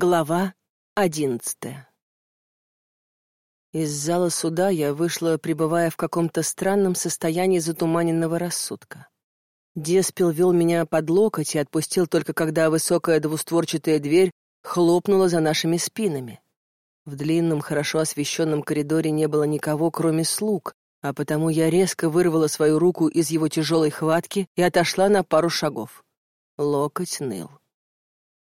Глава одиннадцатая Из зала суда я вышла, пребывая в каком-то странном состоянии затуманенного рассудка. Деспил вел меня под локоть и отпустил только когда высокая двустворчатая дверь хлопнула за нашими спинами. В длинном, хорошо освещенном коридоре не было никого, кроме слуг, а потому я резко вырвала свою руку из его тяжелой хватки и отошла на пару шагов. Локоть ныл.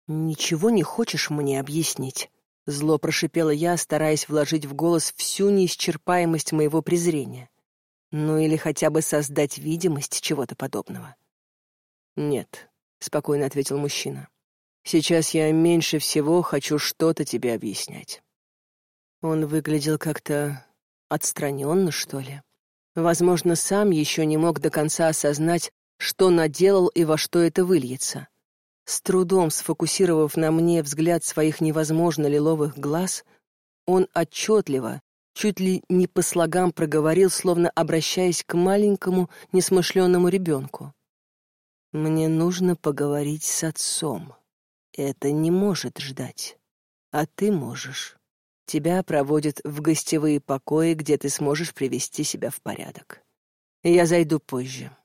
«Ничего не хочешь мне объяснить?» Зло прошипела я, стараясь вложить в голос всю неисчерпаемость моего презрения. Ну или хотя бы создать видимость чего-то подобного. «Нет», — спокойно ответил мужчина. «Сейчас я меньше всего хочу что-то тебе объяснять». Он выглядел как-то отстраненно, что ли. Возможно, сам еще не мог до конца осознать, что наделал и во что это выльется. С трудом сфокусировав на мне взгляд своих невозможно лиловых глаз, он отчетливо, чуть ли не по слогам проговорил, словно обращаясь к маленькому несмышленному ребенку. «Мне нужно поговорить с отцом. Это не может ждать. А ты можешь. Тебя проводят в гостевые покои, где ты сможешь привести себя в порядок. Я зайду позже.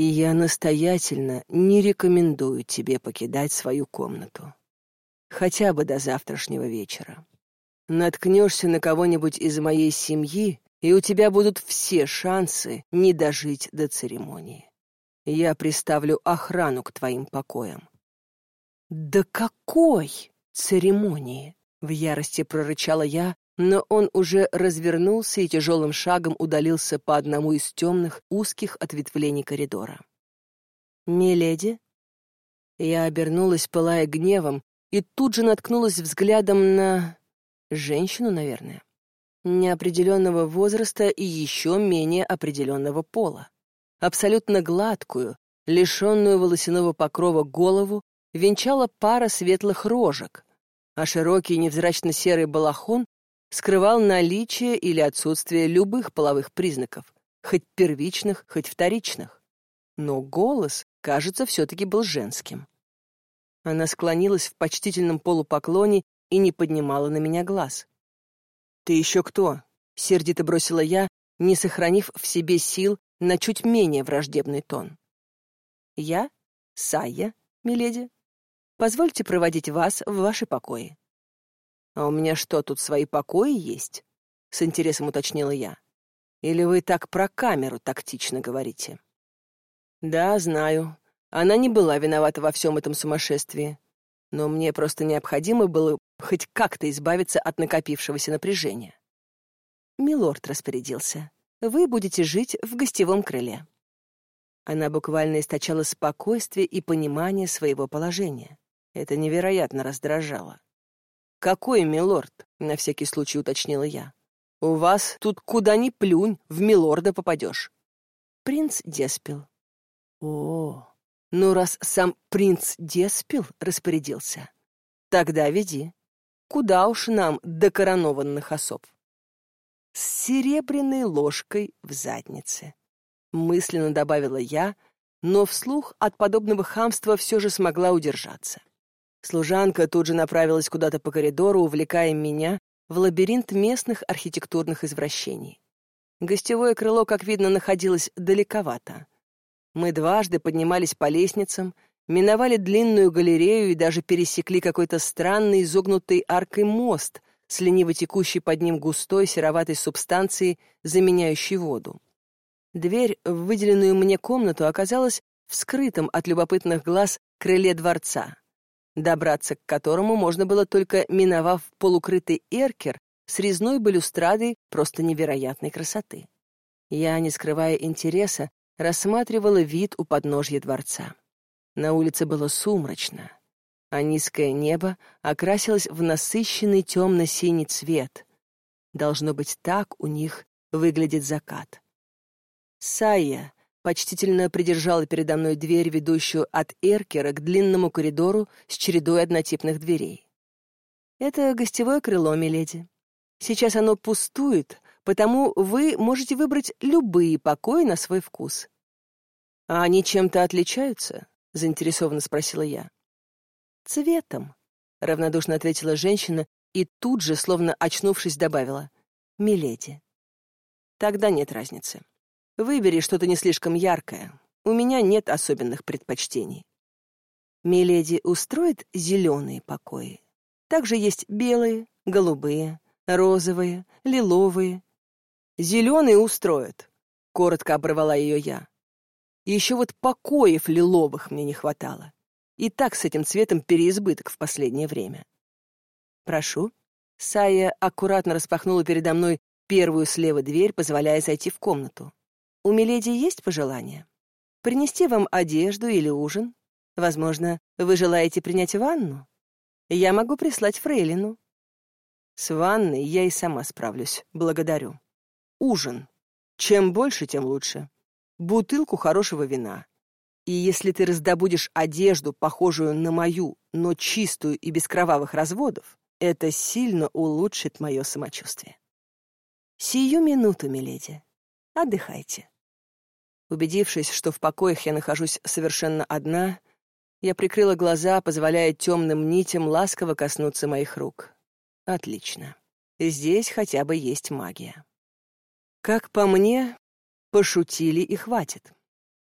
И я настоятельно не рекомендую тебе покидать свою комнату. Хотя бы до завтрашнего вечера. Наткнешься на кого-нибудь из моей семьи, и у тебя будут все шансы не дожить до церемонии. Я приставлю охрану к твоим покоям. «Да какой церемонии?» — в ярости прорычала я, но он уже развернулся и тяжелым шагом удалился по одному из темных, узких ответвлений коридора. «Миледи?» Я обернулась, пылая гневом, и тут же наткнулась взглядом на... женщину, наверное. Неопределенного возраста и еще менее определенного пола. Абсолютно гладкую, лишенную волосяного покрова голову, венчала пара светлых рожек, а широкий невзрачно-серый балахон скрывал наличие или отсутствие любых половых признаков, хоть первичных, хоть вторичных. Но голос, кажется, все-таки был женским. Она склонилась в почтительном полупоклоне и не поднимала на меня глаз. «Ты еще кто?» — сердито бросила я, не сохранив в себе сил на чуть менее враждебный тон. «Я — Сая, миледи. Позвольте проводить вас в ваши покои». «А у меня что, тут свои покои есть?» — с интересом уточнила я. «Или вы так про камеру тактично говорите?» «Да, знаю. Она не была виновата во всем этом сумасшествии. Но мне просто необходимо было хоть как-то избавиться от накопившегося напряжения». Милорд распорядился. «Вы будете жить в гостевом крыле». Она буквально источала спокойствие и понимание своего положения. Это невероятно раздражало. «Какой милорд?» — на всякий случай уточнила я. «У вас тут куда ни плюнь, в милорда попадешь». «Принц Деспил». «О, ну раз сам принц Деспил распорядился, тогда веди. Куда уж нам до коронованных особ?» «С серебряной ложкой в заднице», — мысленно добавила я, но вслух от подобного хамства все же смогла удержаться. Служанка тут же направилась куда-то по коридору, увлекая меня в лабиринт местных архитектурных извращений. Гостевое крыло, как видно, находилось далековато. Мы дважды поднимались по лестницам, миновали длинную галерею и даже пересекли какой-то странный изогнутый аркой мост с лениво текущей под ним густой сероватой субстанцией, заменяющей воду. Дверь в выделенную мне комнату оказалась в скрытом от любопытных глаз крыле дворца добраться к которому можно было только миновав полукрытый эркер с резной балюстрадой просто невероятной красоты. Я, не скрывая интереса, рассматривала вид у подножья дворца. На улице было сумрачно, а низкое небо окрасилось в насыщенный темно-синий цвет. Должно быть, так у них выглядит закат. Сая почтительно придержала передо мной дверь, ведущую от эркера к длинному коридору с чередой однотипных дверей. «Это гостевое крыло, миледи. Сейчас оно пустует, потому вы можете выбрать любые покои на свой вкус». «А они чем-то отличаются?» — заинтересованно спросила я. «Цветом», — равнодушно ответила женщина и тут же, словно очнувшись, добавила. «Миледи». «Тогда нет разницы. Выбери что-то не слишком яркое. У меня нет особенных предпочтений». «Миледи устроит зеленые покои. Также есть белые, голубые, розовые, лиловые. Зеленые устроят», — коротко оборвала ее я. Еще вот покоев лиловых мне не хватало. И так с этим цветом переизбыток в последнее время. «Прошу». Сая аккуратно распахнула передо мной первую слева дверь, позволяя зайти в комнату. «У Миледи есть пожелания? Принести вам одежду или ужин? Возможно, вы желаете принять ванну? Я могу прислать фрейлину». «С ванной я и сама справлюсь, благодарю. Ужин. Чем больше, тем лучше. Бутылку хорошего вина. И если ты раздобудешь одежду, похожую на мою, но чистую и без кровавых разводов, это сильно улучшит мое самочувствие. Сию минуту, миледи. Отдыхайте. Убедившись, что в покоях я нахожусь совершенно одна, я прикрыла глаза, позволяя темным нитям ласково коснуться моих рук. Отлично. Здесь хотя бы есть магия. Как по мне, пошутили и хватит.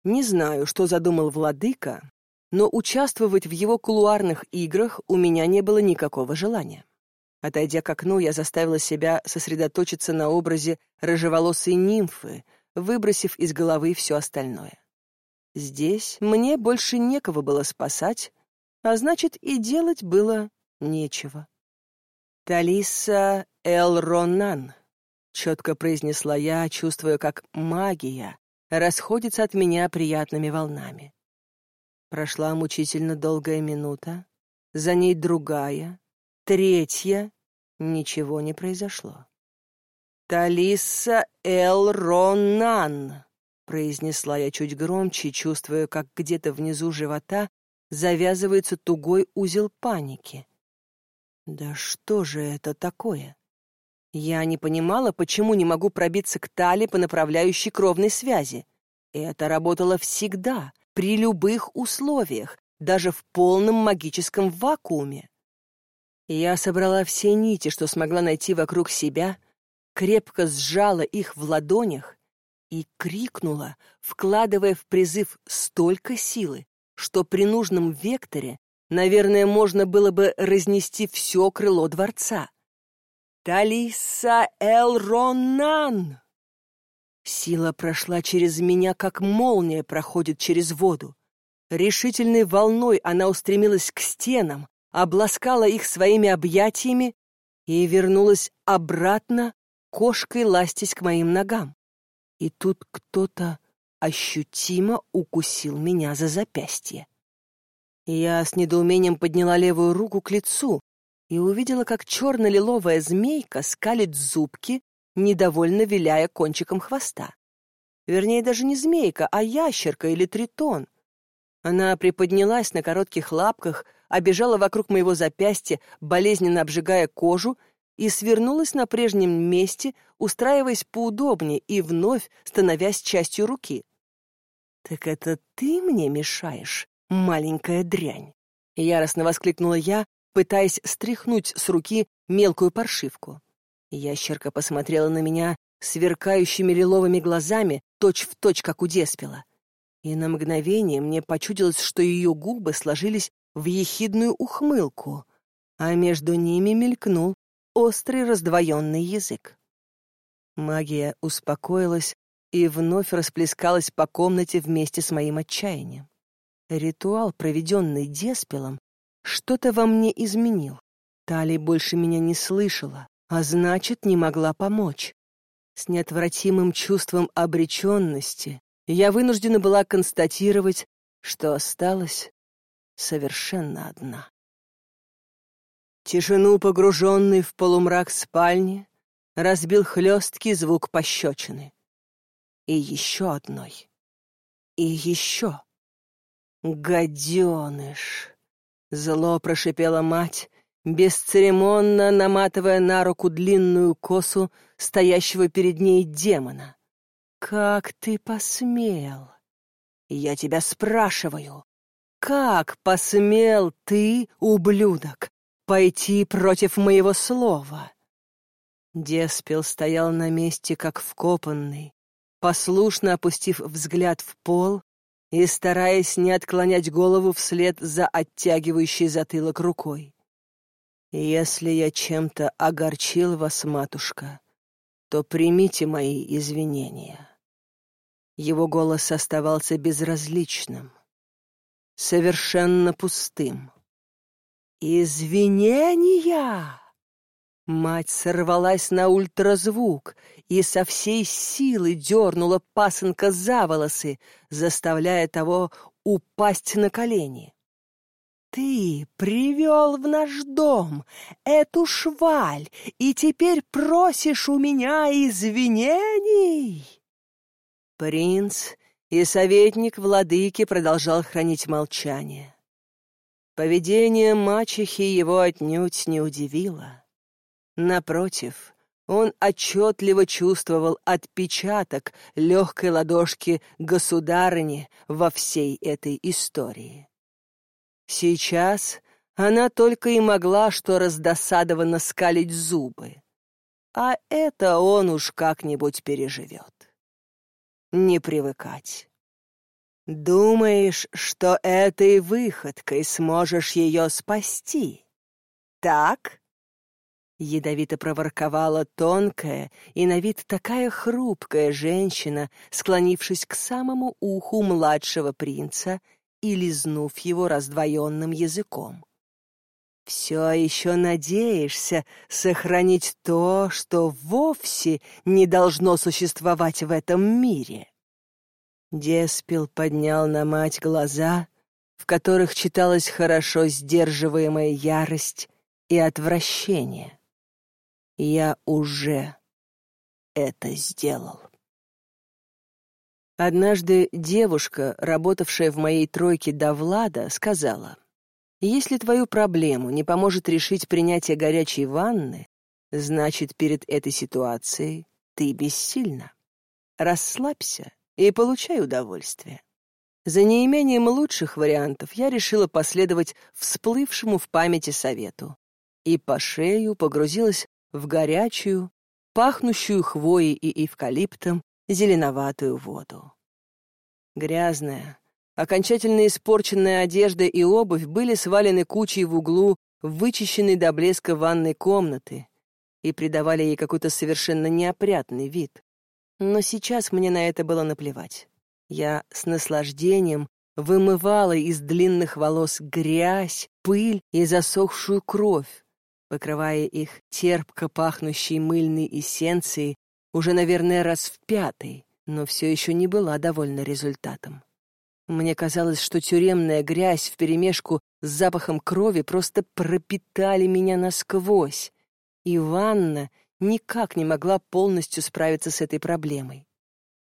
Не знаю, что задумал владыка, но участвовать в его кулуарных играх у меня не было никакого желания. Отойдя к окну, я заставила себя сосредоточиться на образе рыжеволосой нимфы, выбросив из головы все остальное. Здесь мне больше некого было спасать, а значит, и делать было нечего. «Талиса Элронан», — четко произнесла я, чувствуя, как магия расходится от меня приятными волнами. Прошла мучительно долгая минута, за ней другая, третья, ничего не произошло. «Талиса Эл Ронан», — произнесла я чуть громче, чувствуя, как где-то внизу живота завязывается тугой узел паники. «Да что же это такое?» Я не понимала, почему не могу пробиться к Тали по направляющей кровной связи. Это работало всегда, при любых условиях, даже в полном магическом вакууме. Я собрала все нити, что смогла найти вокруг себя, крепко сжала их в ладонях и крикнула, вкладывая в призыв столько силы, что при нужном векторе, наверное, можно было бы разнести все крыло дворца. «Талиса Элронан!» Сила прошла через меня, как молния проходит через воду. Решительной волной она устремилась к стенам, обласкала их своими объятиями и вернулась обратно, кошкой ластясь к моим ногам. И тут кто-то ощутимо укусил меня за запястье. Я с недоумением подняла левую руку к лицу, и увидела, как черно-лиловая змейка скалит зубки, недовольно виляя кончиком хвоста. Вернее, даже не змейка, а ящерка или тритон. Она приподнялась на коротких лапках, обежала вокруг моего запястья, болезненно обжигая кожу, и свернулась на прежнем месте, устраиваясь поудобнее и вновь становясь частью руки. «Так это ты мне мешаешь, маленькая дрянь!» Яростно воскликнула я, пытаясь стряхнуть с руки мелкую паршивку. Ящерка посмотрела на меня сверкающими лиловыми глазами, точь-в-точь, точь, как у деспела. И на мгновение мне почудилось, что ее губы сложились в ехидную ухмылку, а между ними мелькнул острый раздвоенный язык. Магия успокоилась и вновь расплескалась по комнате вместе с моим отчаянием. Ритуал, проведенный деспелом, что-то во мне изменил. Тали больше меня не слышала, а значит, не могла помочь. С неотвратимым чувством обреченности я вынуждена была констатировать, что осталась совершенно одна. Тишину, погруженный в полумрак спальни, разбил хлесткий звук пощечины. И еще одной. И еще. Гаденыш! Зло прошипела мать, бесцеремонно наматывая на руку длинную косу стоящего перед ней демона. «Как ты посмел? Я тебя спрашиваю, как посмел ты, ублюдок, пойти против моего слова. Деспел стоял на месте, как вкопанный, послушно опустив взгляд в пол и стараясь не отклонять голову вслед за оттягивающей затылок рукой. «Если я чем-то огорчил вас, матушка, то примите мои извинения». Его голос оставался безразличным, совершенно пустым. «Извинения!» Мать сорвалась на ультразвук и со всей силы дернула пасынка за волосы, заставляя того упасть на колени. «Ты привел в наш дом эту шваль и теперь просишь у меня извинений?» Принц и советник владыки продолжал хранить молчание. Поведение мачехи его отнюдь не удивило. Напротив, он отчетливо чувствовал отпечаток легкой ладошки государыни во всей этой истории. Сейчас она только и могла что раздосадованно скалить зубы. А это он уж как-нибудь переживет. Не привыкать. Думаешь, что этой выходкой сможешь ее спасти? Так? Ядовито проворковала тонкая и на вид такая хрупкая женщина, склонившись к самому уху младшего принца и лизнув его раздвоенным языком. «Все еще надеешься сохранить то, что вовсе не должно существовать в этом мире?» Деспил поднял на мать глаза, в которых читалась хорошо сдерживаемая ярость и отвращение. Я уже это сделал. Однажды девушка, работавшая в моей тройке до Влада, сказала, «Если твою проблему не поможет решить принятие горячей ванны, значит, перед этой ситуацией ты бессильна. Расслабься и получай удовольствие. За неимением лучших вариантов я решила последовать всплывшему в памяти совету и по шею погрузилась в горячую, пахнущую хвоей и эвкалиптом, зеленоватую воду. Грязная, окончательно испорченная одежда и обувь были свалены кучей в углу вычищенной до блеска ванной комнаты и придавали ей какой-то совершенно неопрятный вид. Но сейчас мне на это было наплевать. Я с наслаждением вымывала из длинных волос грязь, пыль и засохшую кровь, покрывая их терпко пахнущей мыльной эссенцией уже, наверное, раз в пятый, но все еще не была довольна результатом. Мне казалось, что тюремная грязь вперемешку с запахом крови просто пропитали меня насквозь, и ванна никак не могла полностью справиться с этой проблемой.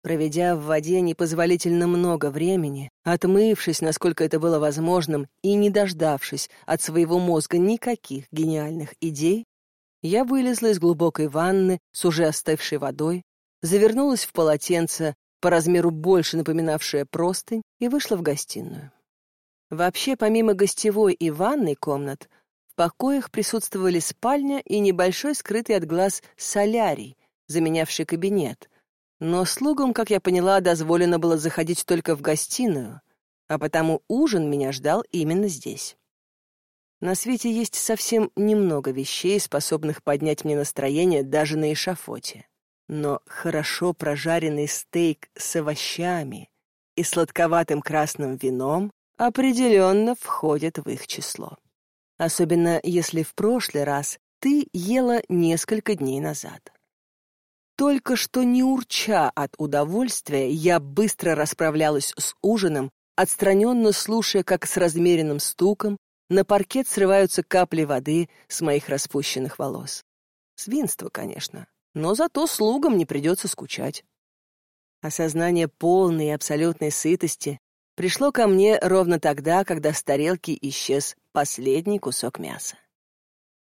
Проведя в воде непозволительно много времени, отмывшись, насколько это было возможным, и не дождавшись от своего мозга никаких гениальных идей, я вылезла из глубокой ванны с уже остывшей водой, завернулась в полотенце, по размеру больше напоминавшее простынь, и вышла в гостиную. Вообще, помимо гостевой и ванной комнат, покоях присутствовали спальня и небольшой скрытый от глаз солярий, заменявший кабинет. Но слугам, как я поняла, дозволено было заходить только в гостиную, а потому ужин меня ждал именно здесь. На свете есть совсем немного вещей, способных поднять мне настроение даже на эшафоте. Но хорошо прожаренный стейк с овощами и сладковатым красным вином определенно входит в их число особенно если в прошлый раз ты ела несколько дней назад. Только что не урча от удовольствия, я быстро расправлялась с ужином, отстраненно слушая, как с размеренным стуком на паркет срываются капли воды с моих распущенных волос. Свинство, конечно, но зато слугам не придется скучать. Осознание полной и абсолютной сытости пришло ко мне ровно тогда, когда с тарелки исчез последний кусок мяса.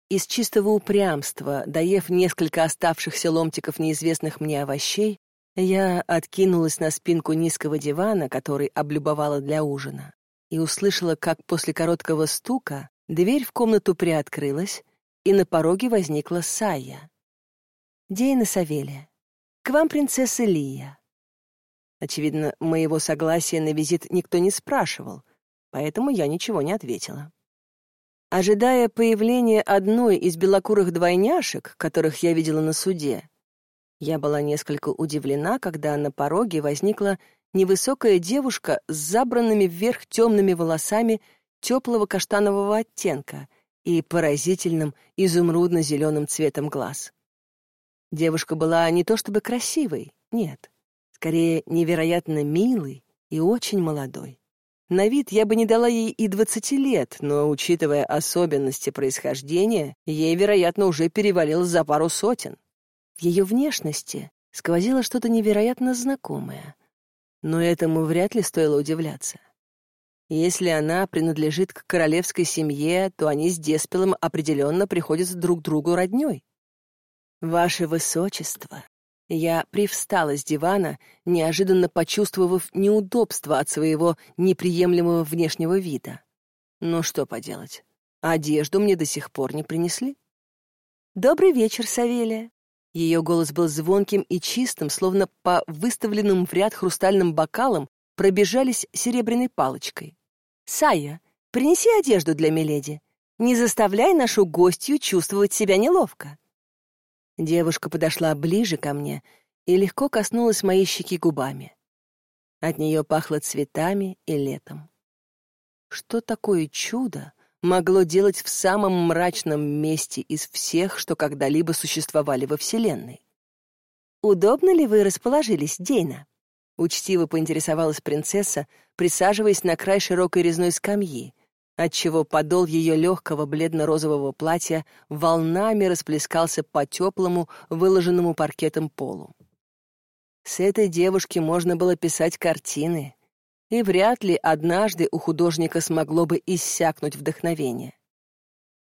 Из чистого упрямства, доев несколько оставшихся ломтиков неизвестных мне овощей, я откинулась на спинку низкого дивана, который облюбовала для ужина, и услышала, как после короткого стука Дверь в комнату приоткрылась, и на пороге возникла Сая. «Дейна Савелия, к вам принцесса Лия». Очевидно, моего согласия на визит никто не спрашивал, поэтому я ничего не ответила. Ожидая появления одной из белокурых двойняшек, которых я видела на суде, я была несколько удивлена, когда на пороге возникла невысокая девушка с забранными вверх темными волосами теплого каштанового оттенка и поразительным изумрудно-зеленым цветом глаз. Девушка была не то чтобы красивой, нет, скорее невероятно милой и очень молодой. На вид я бы не дала ей и двадцати лет, но, учитывая особенности происхождения, ей, вероятно, уже перевалило за пару сотен. В ее внешности сквозило что-то невероятно знакомое, но этому вряд ли стоило удивляться. Если она принадлежит к королевской семье, то они с Деспелом определенно приходятся друг другу роднёй. «Ваше Высочество», я привстала с дивана, неожиданно почувствовав неудобство от своего неприемлемого внешнего вида. Ну что поделать, одежду мне до сих пор не принесли. «Добрый вечер, Савелия». Ее голос был звонким и чистым, словно по выставленным в ряд хрустальным бокалам пробежались серебряной палочкой. «Сая, принеси одежду для Миледи. Не заставляй нашу гостью чувствовать себя неловко». Девушка подошла ближе ко мне и легко коснулась моей щеки губами. От нее пахло цветами и летом. Что такое чудо могло делать в самом мрачном месте из всех, что когда-либо существовали во Вселенной? «Удобно ли вы расположились, Дейна?» Учтиво поинтересовалась принцесса, присаживаясь на край широкой резной скамьи, отчего подол ее легкого бледно-розового платья волнами расплескался по теплому, выложенному паркетом полу. С этой девушки можно было писать картины, и вряд ли однажды у художника смогло бы иссякнуть вдохновение.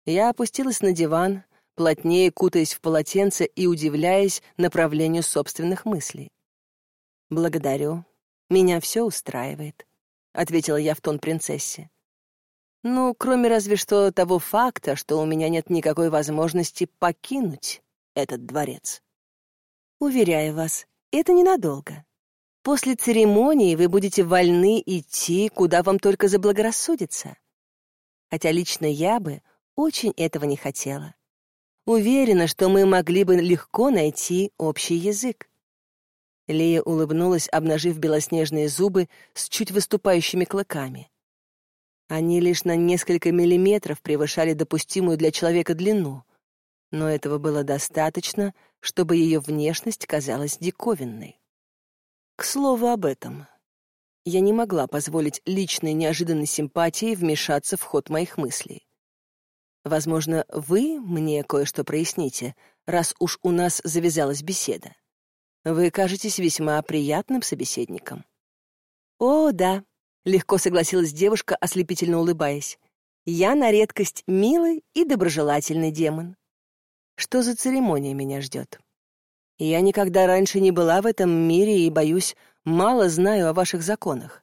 Я опустилась на диван, плотнее кутаясь в полотенце и удивляясь направлению собственных мыслей. «Благодарю. Меня все устраивает», — ответила я в тон принцессе. Ну, кроме разве что того факта, что у меня нет никакой возможности покинуть этот дворец. Уверяю вас, это ненадолго. После церемонии вы будете вольны идти, куда вам только заблагорассудится. Хотя лично я бы очень этого не хотела. Уверена, что мы могли бы легко найти общий язык. Лия улыбнулась, обнажив белоснежные зубы с чуть выступающими клыками. Они лишь на несколько миллиметров превышали допустимую для человека длину, но этого было достаточно, чтобы ее внешность казалась диковинной. К слову об этом. Я не могла позволить личной неожиданной симпатии вмешаться в ход моих мыслей. Возможно, вы мне кое-что проясните, раз уж у нас завязалась беседа. Вы кажетесь весьма приятным собеседником. О, да, Легко согласилась девушка, ослепительно улыбаясь. Я на редкость милый и доброжелательный демон. Что за церемония меня ждет? Я никогда раньше не была в этом мире и, боюсь, мало знаю о ваших законах.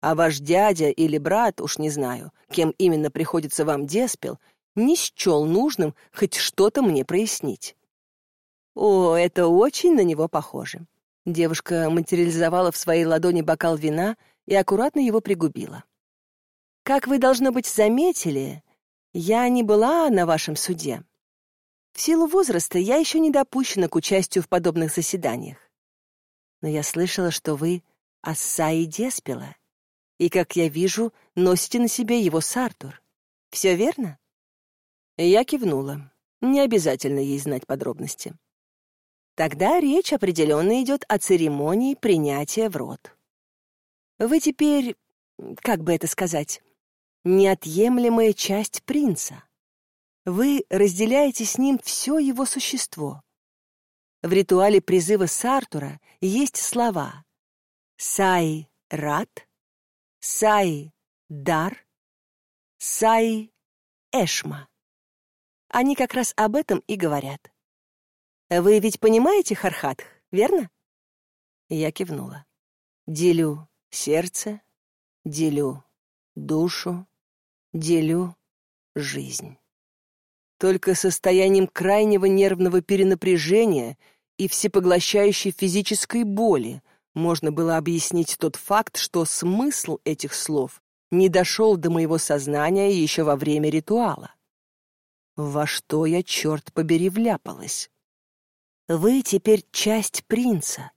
А ваш дядя или брат, уж не знаю, кем именно приходится вам деспел, не счел нужным хоть что-то мне прояснить. О, это очень на него похоже. Девушка материализовала в своей ладони бокал вина и аккуратно его пригубила. «Как вы, должно быть, заметили, я не была на вашем суде. В силу возраста я еще не допущена к участию в подобных заседаниях. Но я слышала, что вы Ассаи Деспела, и, как я вижу, носите на себе его Сартур. Все верно?» Я кивнула. Не обязательно ей знать подробности. Тогда речь определенно идет о церемонии принятия в рот. Вы теперь, как бы это сказать, неотъемлемая часть принца. Вы разделяете с ним все его существо. В ритуале призыва Сартура есть слова «Сай рад», «Сай дар», «Сай эшма». Они как раз об этом и говорят. Вы ведь понимаете Хархатх, верно? Я кивнула. Делю сердце, делю душу, делю жизнь. Только состоянием крайнего нервного перенапряжения и всепоглощающей физической боли можно было объяснить тот факт, что смысл этих слов не дошел до моего сознания еще во время ритуала. Во что я, черт побери, вляпалась? Вы теперь часть принца.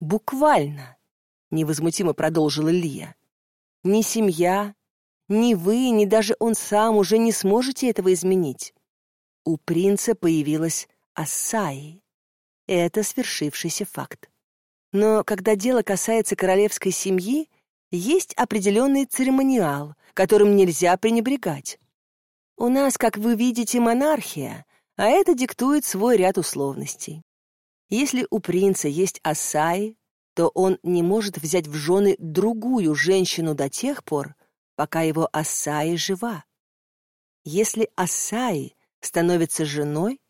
Буквально, — невозмутимо продолжила Лия. Ни семья, ни вы, ни даже он сам уже не сможете этого изменить. У принца появилась Ассаи. Это свершившийся факт. Но когда дело касается королевской семьи, есть определенный церемониал, которым нельзя пренебрегать. У нас, как вы видите, монархия, а это диктует свой ряд условностей. Если у принца есть Ассаи, то он не может взять в жены другую женщину до тех пор, пока его Ассаи жива. Если Ассаи становится женой,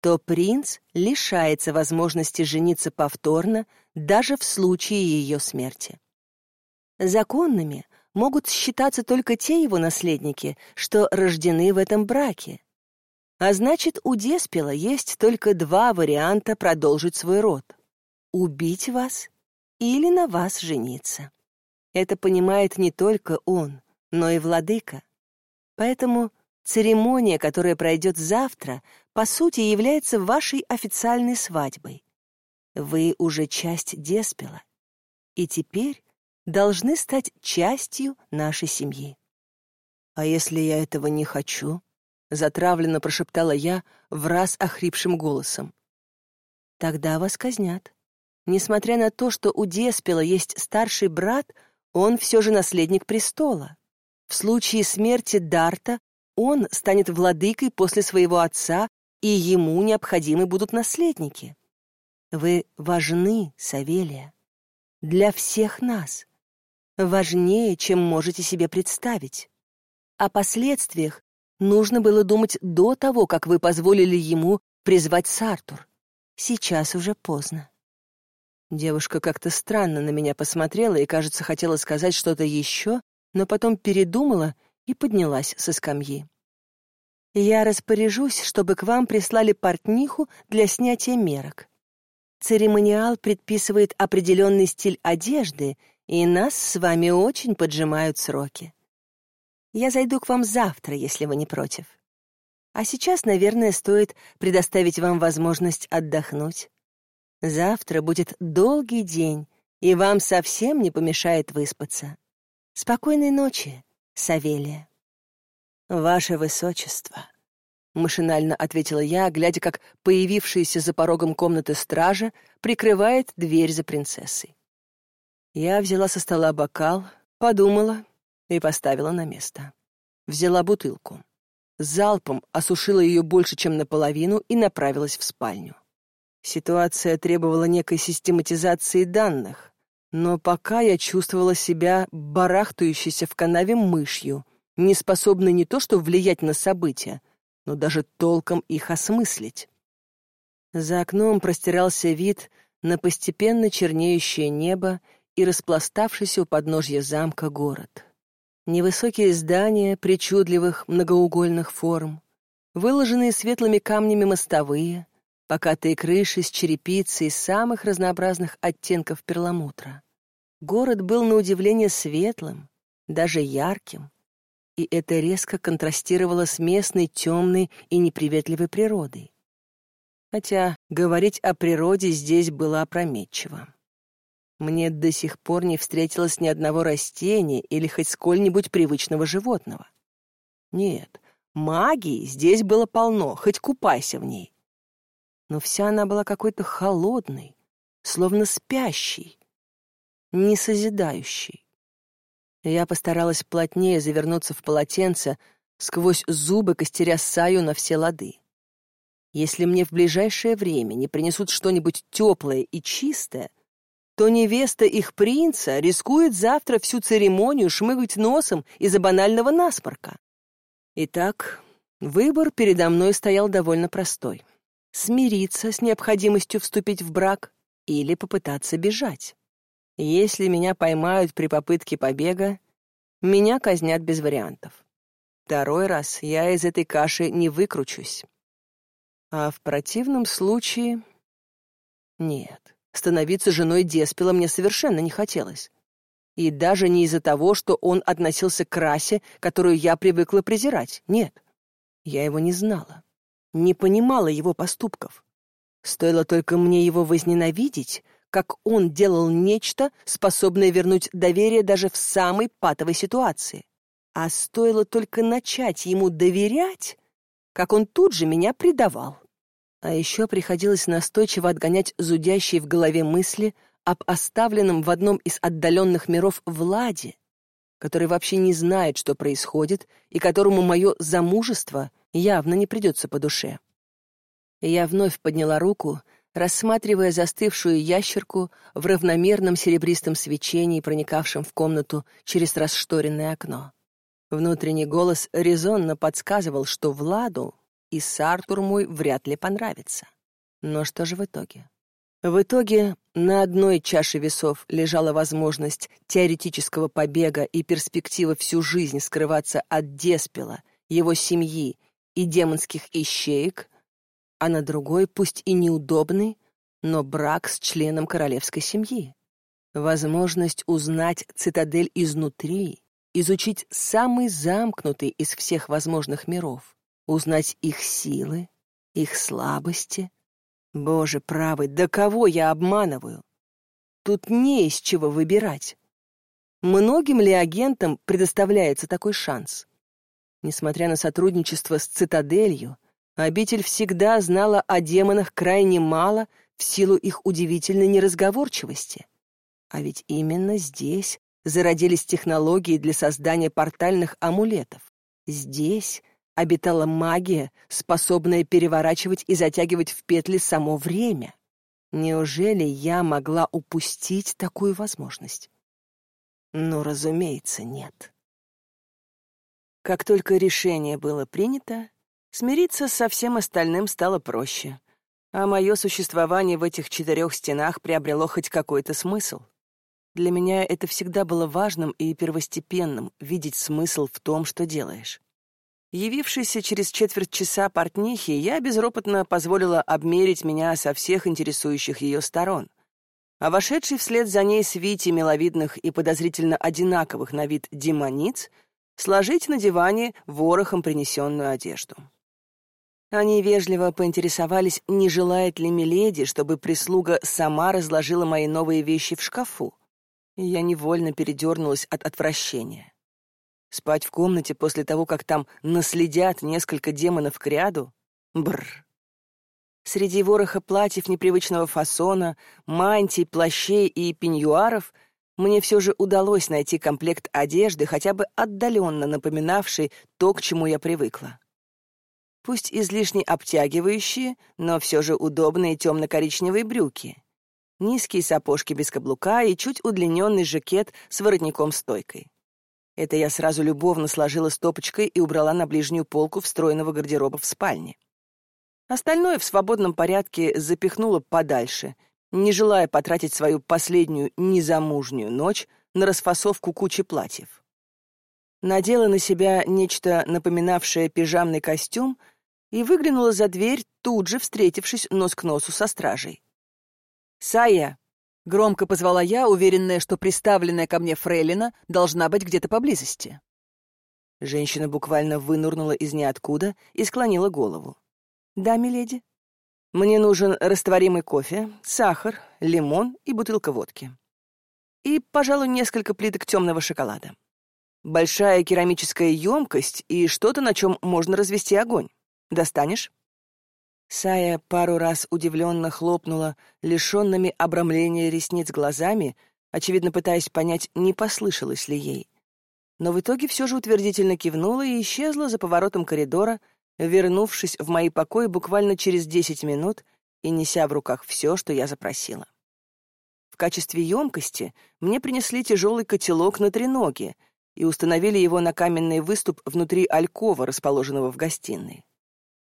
то принц лишается возможности жениться повторно даже в случае ее смерти. Законными могут считаться только те его наследники, что рождены в этом браке. А значит, у Деспила есть только два варианта продолжить свой род — убить вас или на вас жениться. Это понимает не только он, но и владыка. Поэтому церемония, которая пройдет завтра, по сути является вашей официальной свадьбой. Вы уже часть Деспила. И теперь должны стать частью нашей семьи. А если я этого не хочу? Затравленно прошептала я в раз охрипшим голосом. Тогда вас казнят. Несмотря на то, что у Деспила есть старший брат, он все же наследник престола. В случае смерти Дарта он станет владыкой после своего отца, и ему необходимы будут наследники. Вы важны, Савелия, для всех нас важнее, чем можете себе представить. О последствиях нужно было думать до того, как вы позволили ему призвать Сартур. Сейчас уже поздно. Девушка как-то странно на меня посмотрела и, кажется, хотела сказать что-то еще, но потом передумала и поднялась со скамьи. «Я распоряжусь, чтобы к вам прислали портниху для снятия мерок. Церемониал предписывает определенный стиль одежды и нас с вами очень поджимают сроки. Я зайду к вам завтра, если вы не против. А сейчас, наверное, стоит предоставить вам возможность отдохнуть. Завтра будет долгий день, и вам совсем не помешает выспаться. Спокойной ночи, Савелия. Ваше Высочество, — машинально ответила я, глядя, как появившаяся за порогом комнаты стража прикрывает дверь за принцессой. Я взяла со стола бокал, подумала и поставила на место. Взяла бутылку. Залпом осушила ее больше, чем наполовину, и направилась в спальню. Ситуация требовала некой систематизации данных, но пока я чувствовала себя барахтающейся в канаве мышью, не способной не то что влиять на события, но даже толком их осмыслить. За окном простирался вид на постепенно чернеющее небо и распластавшийся у подножья замка город. Невысокие здания причудливых многоугольных форм, выложенные светлыми камнями мостовые, покатые крыши с черепицей самых разнообразных оттенков перламутра. Город был на удивление светлым, даже ярким, и это резко контрастировало с местной темной и неприветливой природой. Хотя говорить о природе здесь было опрометчиво. Мне до сих пор не встретилось ни одного растения или хоть сколь-нибудь привычного животного. Нет, магии здесь было полно, хоть купайся в ней. Но вся она была какой-то холодной, словно спящей, несозидающей. Я постаралась плотнее завернуться в полотенце, сквозь зубы костеря Саю на все лады. Если мне в ближайшее время не принесут что-нибудь теплое и чистое, то невеста их принца рискует завтра всю церемонию шмыгать носом из-за банального насморка. Итак, выбор передо мной стоял довольно простой. Смириться с необходимостью вступить в брак или попытаться бежать. Если меня поймают при попытке побега, меня казнят без вариантов. Второй раз я из этой каши не выкручусь. А в противном случае... Нет, становиться женой Деспела мне совершенно не хотелось. И даже не из-за того, что он относился к расе, которую я привыкла презирать. Нет, я его не знала, не понимала его поступков. Стоило только мне его возненавидеть, как он делал нечто, способное вернуть доверие даже в самой патовой ситуации. А стоило только начать ему доверять, как он тут же меня предавал. А еще приходилось настойчиво отгонять зудящие в голове мысли об оставленном в одном из отдаленных миров Владе, который вообще не знает, что происходит, и которому мое замужество явно не придется по душе. Я вновь подняла руку, рассматривая застывшую ящерку в равномерном серебристом свечении, проникавшем в комнату через расшторенное окно. Внутренний голос резонно подсказывал, что Владу и Сартур мой вряд ли понравится. Но что же в итоге? В итоге на одной чаше весов лежала возможность теоретического побега и перспектива всю жизнь скрываться от Деспела, его семьи и демонских ищеек, а на другой, пусть и неудобный, но брак с членом королевской семьи. Возможность узнать цитадель изнутри, изучить самый замкнутый из всех возможных миров, узнать их силы, их слабости, Боже правый, да кого я обманываю? Тут не из чего выбирать. Многим ли агентам предоставляется такой шанс? Несмотря на сотрудничество с «Цитаделью», обитель всегда знала о демонах крайне мало в силу их удивительной неразговорчивости. А ведь именно здесь зародились технологии для создания портальных амулетов. Здесь обитала магия, способная переворачивать и затягивать в петли само время. Неужели я могла упустить такую возможность? Ну, разумеется, нет. Как только решение было принято, смириться со всем остальным стало проще, а мое существование в этих четырех стенах приобрело хоть какой-то смысл. Для меня это всегда было важным и первостепенным — видеть смысл в том, что делаешь. Явившейся через четверть часа портнихи, я безропотно позволила обмерить меня со всех интересующих ее сторон. А вошедший вслед за ней свите миловидных и подозрительно одинаковых на вид демониц сложить на диване ворохом принесенную одежду. Они вежливо поинтересовались, не желает ли Миледи, чтобы прислуга сама разложила мои новые вещи в шкафу. И я невольно передернулась от отвращения. Спать в комнате после того, как там наследят несколько демонов к ряду? Бррр. Среди вороха платьев непривычного фасона, мантий, плащей и пеньюаров мне все же удалось найти комплект одежды, хотя бы отдаленно напоминавший то, к чему я привыкла. Пусть излишне обтягивающие, но все же удобные темно-коричневые брюки, низкие сапожки без каблука и чуть удлиненный жакет с воротником-стойкой. Это я сразу любовно сложила стопочкой и убрала на ближнюю полку встроенного гардероба в спальне. Остальное в свободном порядке запихнула подальше, не желая потратить свою последнюю незамужнюю ночь на расфасовку кучи платьев. Надела на себя нечто напоминавшее пижамный костюм и выглянула за дверь, тут же встретившись нос к носу со стражей. «Сая, Громко позвала я, уверенная, что приставленная ко мне фрейлина должна быть где-то поблизости. Женщина буквально вынурнула из ниоткуда и склонила голову. «Да, миледи. Мне нужен растворимый кофе, сахар, лимон и бутылка водки. И, пожалуй, несколько плиток темного шоколада. Большая керамическая емкость и что-то, на чем можно развести огонь. Достанешь?» Сая пару раз удивленно хлопнула лишенными обрамления ресниц глазами, очевидно пытаясь понять, не послышалось ли ей. Но в итоге все же утвердительно кивнула и исчезла за поворотом коридора, вернувшись в мои покои буквально через десять минут и неся в руках все, что я запросила. В качестве емкости мне принесли тяжелый котелок на треноге и установили его на каменный выступ внутри алькова, расположенного в гостиной.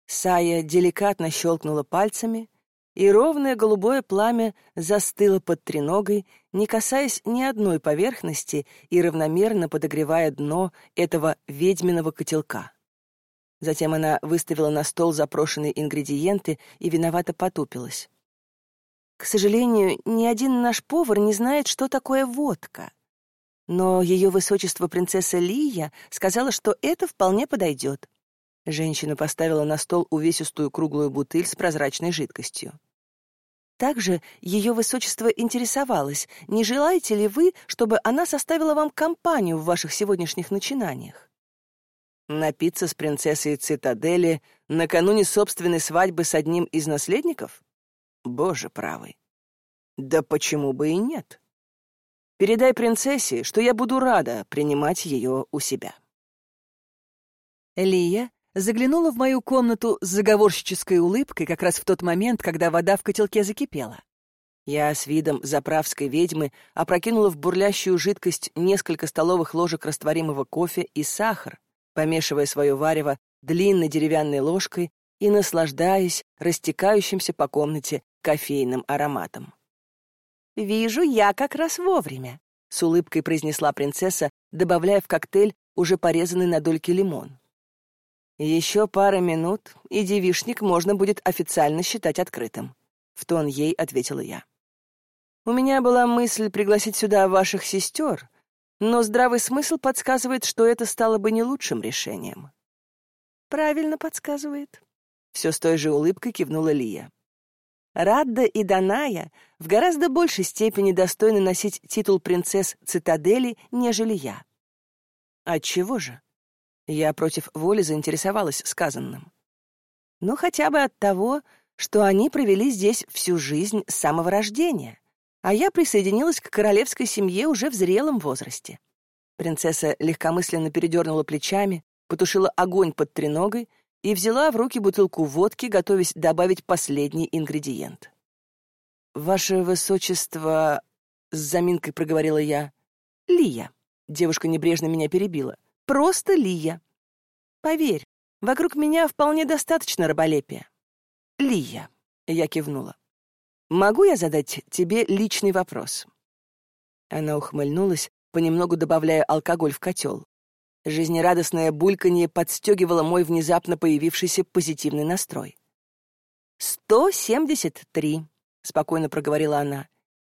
Сая деликатно щелкнула пальцами, и ровное голубое пламя застыло под треногой, не касаясь ни одной поверхности и равномерно подогревая дно этого ведьминого котелка. Затем она выставила на стол запрошенные ингредиенты и виновато потупилась. К сожалению, ни один наш повар не знает, что такое водка. Но ее высочество принцесса Лия сказала, что это вполне подойдет. Женщина поставила на стол увесистую круглую бутыль с прозрачной жидкостью. Также ее высочество интересовалось, не желаете ли вы, чтобы она составила вам компанию в ваших сегодняшних начинаниях? Напиться с принцессой Цитадели накануне собственной свадьбы с одним из наследников? Боже правый. Да почему бы и нет? Передай принцессе, что я буду рада принимать ее у себя. Лия заглянула в мою комнату с заговорщической улыбкой как раз в тот момент, когда вода в котелке закипела. Я с видом заправской ведьмы опрокинула в бурлящую жидкость несколько столовых ложек растворимого кофе и сахар, помешивая свое варево длинной деревянной ложкой и наслаждаясь растекающимся по комнате кофейным ароматом. «Вижу, я как раз вовремя», — с улыбкой произнесла принцесса, добавляя в коктейль уже порезанный на дольки лимон. «Еще пара минут, и девишник можно будет официально считать открытым», — в тон ей ответила я. «У меня была мысль пригласить сюда ваших сестер, но здравый смысл подсказывает, что это стало бы не лучшим решением». «Правильно подсказывает», — все с той же улыбкой кивнула Лия. Радда и Даная в гораздо большей степени достойны носить титул принцесс цитадели, нежели я. Отчего же? Я против воли заинтересовалась сказанным. Ну, хотя бы от того, что они провели здесь всю жизнь с самого рождения, а я присоединилась к королевской семье уже в зрелом возрасте. Принцесса легкомысленно передернула плечами, потушила огонь под треногой и взяла в руки бутылку водки, готовясь добавить последний ингредиент. «Ваше высочество...» — с заминкой проговорила я. «Лия». Девушка небрежно меня перебила. «Просто Лия. Поверь, вокруг меня вполне достаточно раболепия». «Лия», — я кивнула. «Могу я задать тебе личный вопрос?» Она ухмыльнулась, понемногу добавляя алкоголь в котел. Жизнерадостное бульканье подстегивало мой внезапно появившийся позитивный настрой. «Сто семьдесят три», — спокойно проговорила она,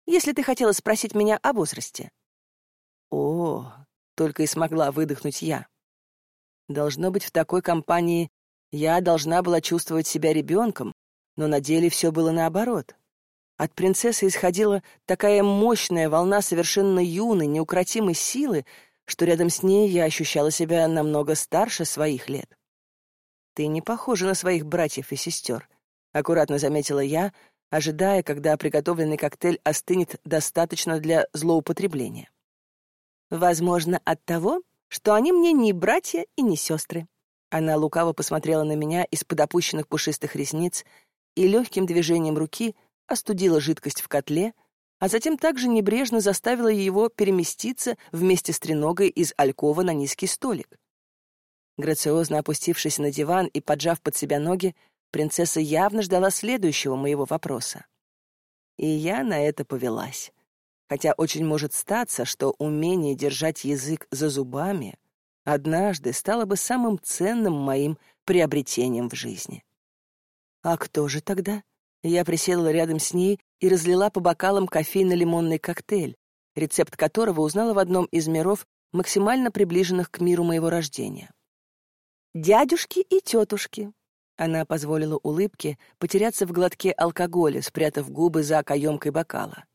«если ты хотела спросить меня о возрасте». «О, только и смогла выдохнуть я. Должно быть, в такой компании я должна была чувствовать себя ребенком, но на деле все было наоборот. От принцессы исходила такая мощная волна совершенно юной, неукротимой силы, что рядом с ней я ощущала себя намного старше своих лет. «Ты не похожа на своих братьев и сестер», — аккуратно заметила я, ожидая, когда приготовленный коктейль остынет достаточно для злоупотребления. «Возможно, от того, что они мне не братья и не сестры». Она лукаво посмотрела на меня из-под опущенных пушистых ресниц и легким движением руки остудила жидкость в котле, а затем также небрежно заставила его переместиться вместе с треногой из алькова на низкий столик. Грациозно опустившись на диван и поджав под себя ноги, принцесса явно ждала следующего моего вопроса. И я на это повелась. Хотя очень может статься, что умение держать язык за зубами однажды стало бы самым ценным моим приобретением в жизни. А кто же тогда? Я присела рядом с ней и разлила по бокалам кофейно-лимонный коктейль, рецепт которого узнала в одном из миров, максимально приближенных к миру моего рождения. «Дядюшки и тетушки», — она позволила улыбке потеряться в глотке алкоголя, спрятав губы за каемкой бокала.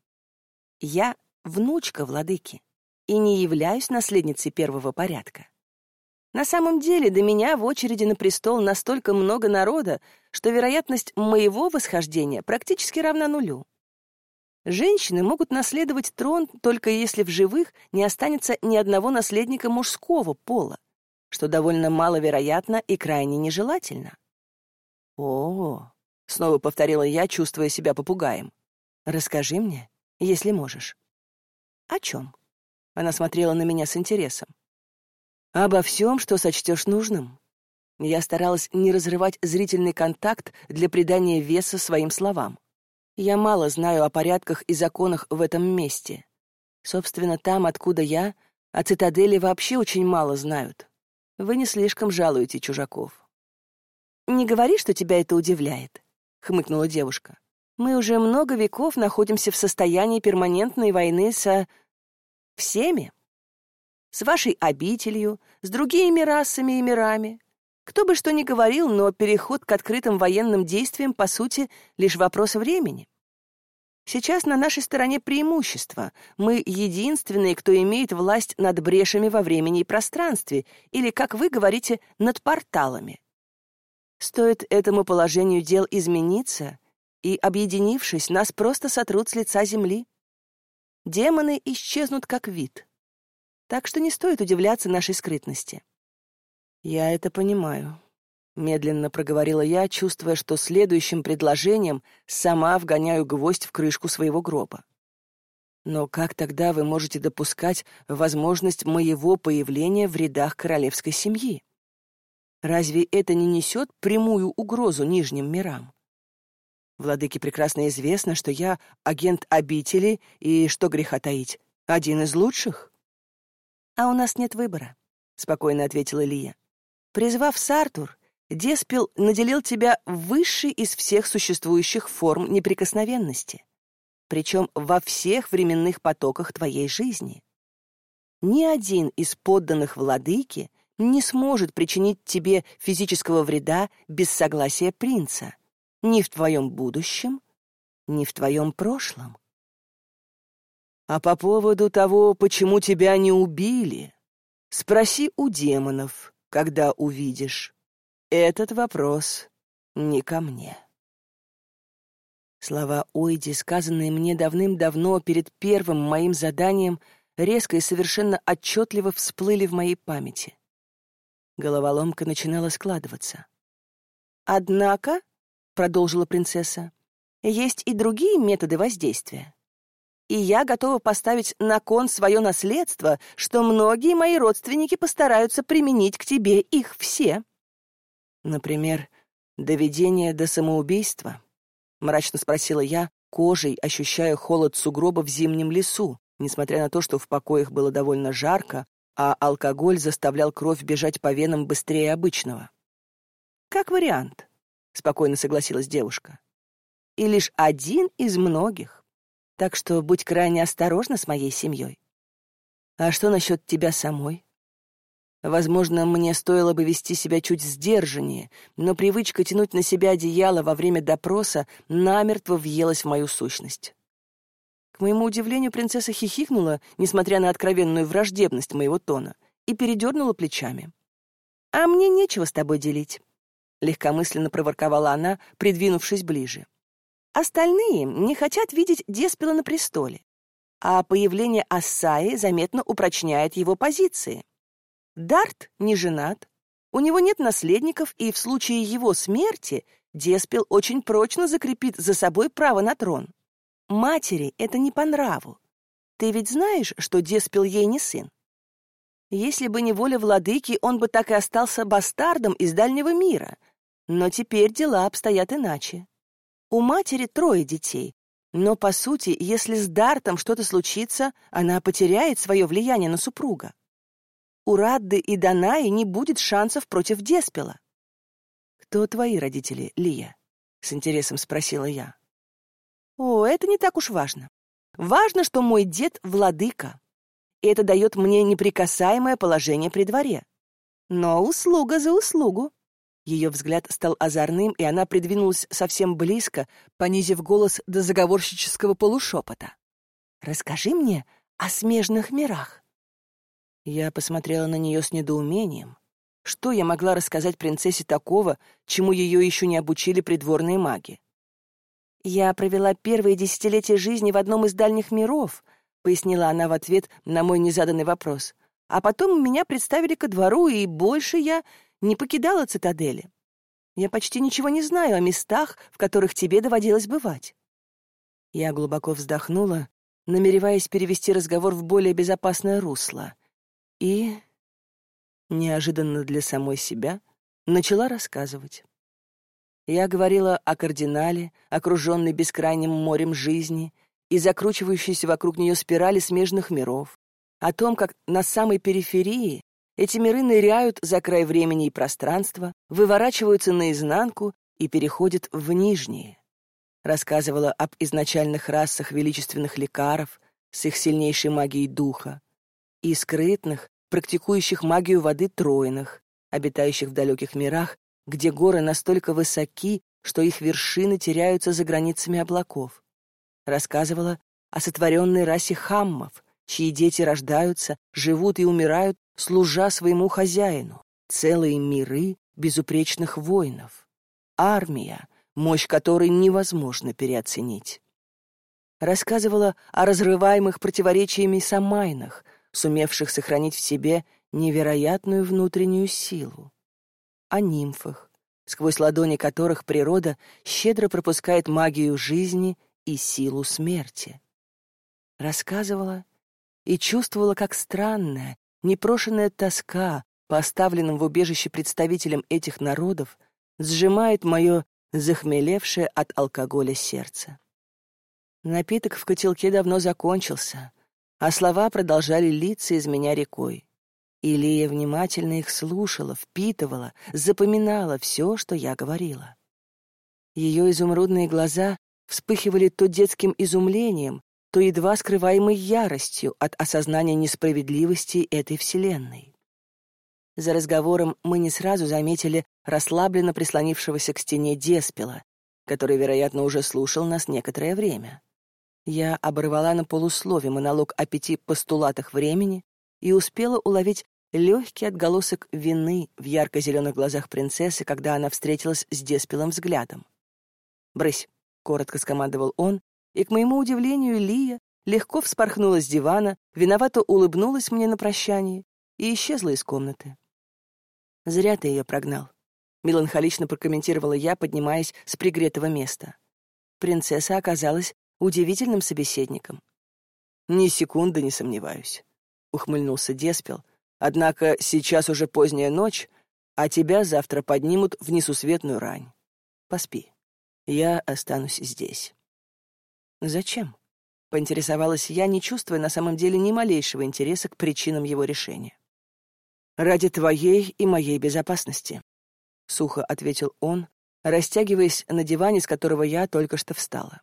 «Я внучка владыки и не являюсь наследницей первого порядка. На самом деле до меня в очереди на престол настолько много народа, что вероятность моего восхождения практически равна нулю. Женщины могут наследовать трон только если в живых не останется ни одного наследника мужского пола, что довольно маловероятно и крайне нежелательно. О, снова повторила я, чувствуя себя попугаем. Расскажи мне, если можешь. О чем? Она смотрела на меня с интересом. Обо всем, что сочтешь нужным. Я старалась не разрывать зрительный контакт для придания веса своим словам. Я мало знаю о порядках и законах в этом месте. Собственно, там, откуда я, о цитадели вообще очень мало знают. Вы не слишком жалуете чужаков. не говори, что тебя это удивляет», — хмыкнула девушка. «Мы уже много веков находимся в состоянии перманентной войны со... всеми. С вашей обителью, с другими расами и мирами. Кто бы что ни говорил, но переход к открытым военным действиям, по сути, лишь вопрос времени. Сейчас на нашей стороне преимущество. Мы единственные, кто имеет власть над брешами во времени и пространстве, или, как вы говорите, над порталами. Стоит этому положению дел измениться, и, объединившись, нас просто сотрут с лица земли. Демоны исчезнут как вид. Так что не стоит удивляться нашей скрытности. Я это понимаю, Медленно проговорила я, чувствуя, что следующим предложением сама вгоняю гвоздь в крышку своего гроба. Но как тогда вы можете допускать возможность моего появления в рядах королевской семьи? Разве это не несет прямую угрозу нижним мирам? Владыке прекрасно известно, что я агент обители и, что греха таить, один из лучших. А у нас нет выбора, спокойно ответила Лия. Призвав Сартур, Деспил наделил тебя высшей из всех существующих форм неприкосновенности, причем во всех временных потоках твоей жизни. Ни один из подданных владыки не сможет причинить тебе физического вреда без согласия принца, ни в твоем будущем, ни в твоем прошлом. А по поводу того, почему тебя не убили, спроси у демонов, когда увидишь. Этот вопрос не ко мне. Слова Ойди, сказанные мне давным-давно перед первым моим заданием, резко и совершенно отчетливо всплыли в моей памяти. Головоломка начинала складываться. «Однако», — продолжила принцесса, — «есть и другие методы воздействия. И я готова поставить на кон свое наследство, что многие мои родственники постараются применить к тебе их все». Например, доведение до самоубийства? Мрачно спросила я, кожей ощущая холод сугроба в зимнем лесу, несмотря на то, что в покоях было довольно жарко, а алкоголь заставлял кровь бежать по венам быстрее обычного. «Как вариант», — спокойно согласилась девушка. «И лишь один из многих. Так что будь крайне осторожна с моей семьей. А что насчет тебя самой? Возможно, мне стоило бы вести себя чуть сдержаннее, но привычка тянуть на себя одеяло во время допроса намертво въелась в мою сущность. К моему удивлению, принцесса хихикнула, несмотря на откровенную враждебность моего тона, и передернула плечами. «А мне нечего с тобой делить», — легкомысленно проворковала она, придвинувшись ближе. «Остальные не хотят видеть Деспила на престоле, а появление Ассаи заметно упрочняет его позиции. Дарт не женат, у него нет наследников, и в случае его смерти Деспил очень прочно закрепит за собой право на трон. Матери это не по нраву. Ты ведь знаешь, что Деспил ей не сын? Если бы не воля владыки, он бы так и остался бастардом из дальнего мира. Но теперь дела обстоят иначе. У матери трое детей, но, по сути, если с Дартом что-то случится, она потеряет свое влияние на супруга у Радды и Данаи не будет шансов против Деспела. «Кто твои родители, Лия?» — с интересом спросила я. «О, это не так уж важно. Важно, что мой дед — владыка. И это дает мне неприкасаемое положение при дворе. Но услуга за услугу». Ее взгляд стал озорным, и она придвинулась совсем близко, понизив голос до заговорщического полушепота. «Расскажи мне о смежных мирах». Я посмотрела на нее с недоумением. Что я могла рассказать принцессе такого, чему ее еще не обучили придворные маги? «Я провела первые десятилетия жизни в одном из дальних миров», пояснила она в ответ на мой незаданный вопрос. «А потом меня представили ко двору, и больше я не покидала цитадели. Я почти ничего не знаю о местах, в которых тебе доводилось бывать». Я глубоко вздохнула, намереваясь перевести разговор в более безопасное русло — и, неожиданно для самой себя, начала рассказывать. Я говорила о кардинале, окруженной бескрайним морем жизни и закручивающейся вокруг нее спирали смежных миров, о том, как на самой периферии эти миры ныряют за край времени и пространства, выворачиваются наизнанку и переходят в нижние. Рассказывала об изначальных расах величественных лекаров с их сильнейшей магией духа и скрытных, практикующих магию воды троинах, обитающих в далеких мирах, где горы настолько высоки, что их вершины теряются за границами облаков. Рассказывала о сотворенной расе хаммов, чьи дети рождаются, живут и умирают, служа своему хозяину, целые миры безупречных воинов, армия, мощь которой невозможно переоценить. Рассказывала о разрываемых противоречиями самайнах, сумевших сохранить в себе невероятную внутреннюю силу, о нимфах, сквозь ладони которых природа щедро пропускает магию жизни и силу смерти. Рассказывала и чувствовала, как странная, непрошенная тоска по оставленным в убежище представителям этих народов сжимает мое захмелевшее от алкоголя сердце. Напиток в котелке давно закончился, а слова продолжали литься из меня рекой. Илия внимательно их слушала, впитывала, запоминала все, что я говорила. Ее изумрудные глаза вспыхивали то детским изумлением, то едва скрываемой яростью от осознания несправедливости этой вселенной. За разговором мы не сразу заметили расслабленно прислонившегося к стене деспела, который, вероятно, уже слушал нас некоторое время. Я оборвала на полуслове монолог о пяти постулатах времени и успела уловить легкий отголосок вины в ярко-зеленых глазах принцессы, когда она встретилась с деспелым взглядом. «Брысь», — коротко скомандовал он, и, к моему удивлению, Лия легко вспорхнула с дивана, виновато улыбнулась мне на прощание и исчезла из комнаты. «Зря ты ее прогнал», — меланхолично прокомментировала я, поднимаясь с пригретого места. Принцесса оказалась удивительным собеседником. «Ни секунды не сомневаюсь», — ухмыльнулся Деспел. «Однако сейчас уже поздняя ночь, а тебя завтра поднимут в несусветную рань. Поспи. Я останусь здесь». «Зачем?» — поинтересовалась я, не чувствуя на самом деле ни малейшего интереса к причинам его решения. «Ради твоей и моей безопасности», — сухо ответил он, растягиваясь на диване, с которого я только что встала.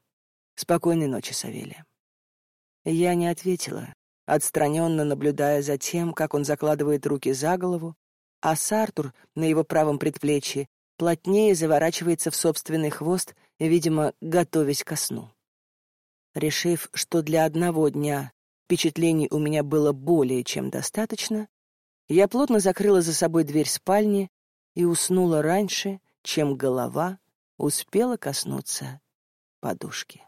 «Спокойной ночи, Савелия». Я не ответила, отстраненно наблюдая за тем, как он закладывает руки за голову, а Сартур на его правом предплечье плотнее заворачивается в собственный хвост, видимо, готовясь ко сну. Решив, что для одного дня впечатлений у меня было более чем достаточно, я плотно закрыла за собой дверь спальни и уснула раньше, чем голова успела коснуться подушки.